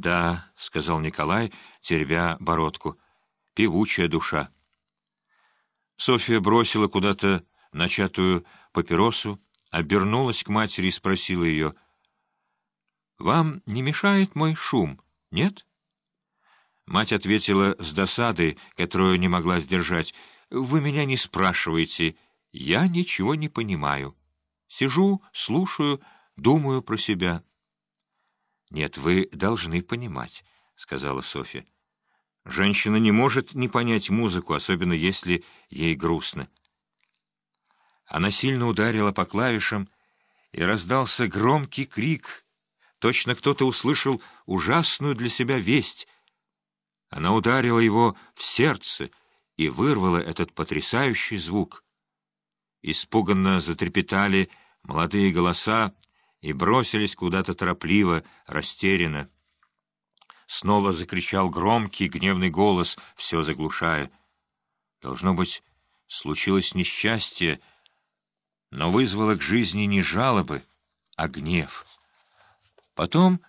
«Да», — сказал Николай, теребя бородку, — «певучая душа». Софья бросила куда-то начатую папиросу, обернулась к матери и спросила ее, «Вам не мешает мой шум, нет?» Мать ответила с досадой, которую не могла сдержать, «Вы меня не спрашиваете, я ничего не понимаю. Сижу, слушаю, думаю про себя». «Нет, вы должны понимать», — сказала Софья. «Женщина не может не понять музыку, особенно если ей грустно». Она сильно ударила по клавишам, и раздался громкий крик. Точно кто-то услышал ужасную для себя весть. Она ударила его в сердце и вырвала этот потрясающий звук. Испуганно затрепетали молодые голоса, и бросились куда-то торопливо, растерянно. Снова закричал громкий, гневный голос, все заглушая. Должно быть, случилось несчастье, но вызвало к жизни не жалобы, а гнев. Потом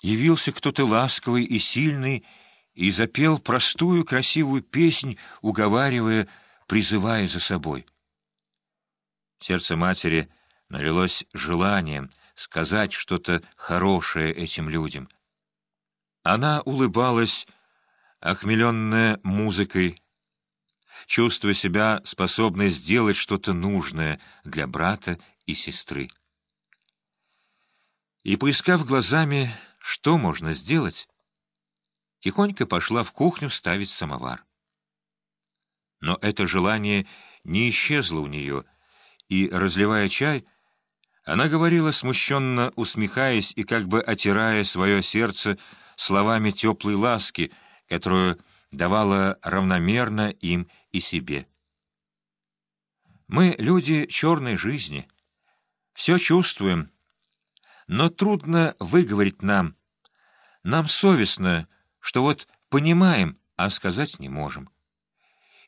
явился кто-то ласковый и сильный и запел простую красивую песнь, уговаривая, призывая за собой. Сердце матери налилось желанием — сказать что-то хорошее этим людям. Она улыбалась, охмеленная музыкой, чувствуя себя способной сделать что-то нужное для брата и сестры. И, поискав глазами, что можно сделать, тихонько пошла в кухню ставить самовар. Но это желание не исчезло у нее, и, разливая чай, она говорила, смущенно усмехаясь и как бы отирая свое сердце словами теплой ласки, которую давала равномерно им и себе. Мы люди черной жизни, все чувствуем, но трудно выговорить нам. Нам совестно, что вот понимаем, а сказать не можем.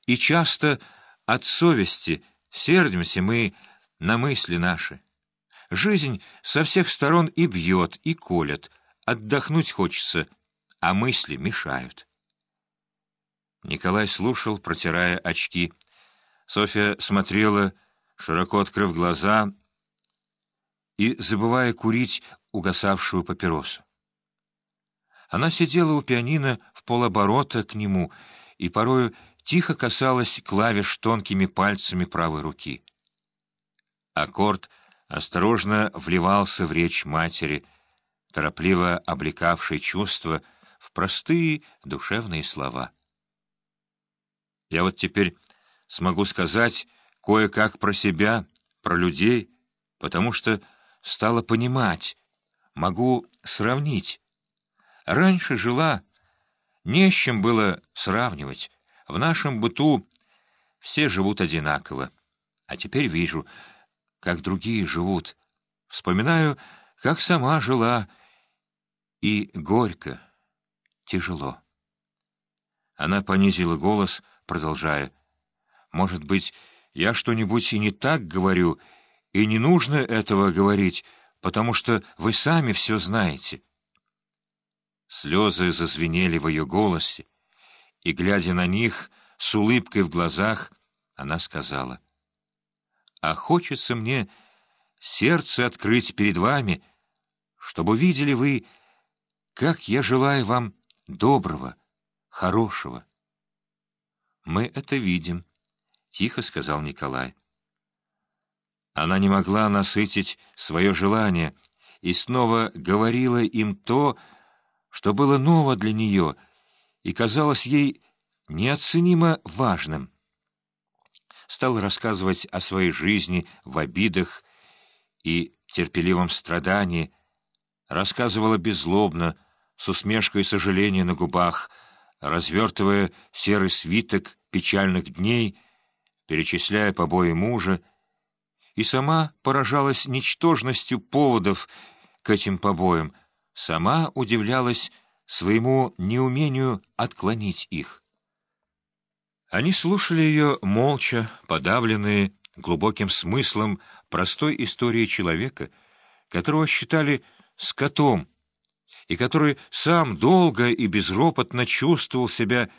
И часто от совести сердимся мы на мысли наши. Жизнь со всех сторон и бьет, и колет. Отдохнуть хочется, а мысли мешают. Николай слушал, протирая очки. Софья смотрела, широко открыв глаза и забывая курить угасавшую папиросу. Она сидела у пианино в полоборота к нему и порою тихо касалась клавиш тонкими пальцами правой руки. Аккорд — осторожно вливался в речь матери, торопливо облекавшей чувства в простые душевные слова. Я вот теперь смогу сказать кое-как про себя, про людей, потому что стала понимать, могу сравнить. Раньше жила, не с чем было сравнивать. В нашем быту все живут одинаково. А теперь вижу — как другие живут. Вспоминаю, как сама жила, и горько, тяжело. Она понизила голос, продолжая. «Может быть, я что-нибудь и не так говорю, и не нужно этого говорить, потому что вы сами все знаете». Слезы зазвенели в ее голосе, и, глядя на них, с улыбкой в глазах, она сказала — а хочется мне сердце открыть перед вами, чтобы видели вы, как я желаю вам доброго, хорошего. Мы это видим, — тихо сказал Николай. Она не могла насытить свое желание и снова говорила им то, что было ново для нее и казалось ей неоценимо важным стал рассказывать о своей жизни в обидах и терпеливом страдании, рассказывала беззлобно, с усмешкой сожаления на губах, развертывая серый свиток печальных дней, перечисляя побои мужа, и сама поражалась ничтожностью поводов к этим побоям, сама удивлялась своему неумению отклонить их. Они слушали ее молча, подавленные глубоким смыслом простой истории человека, которого считали скотом, и который сам долго и безропотно чувствовал себя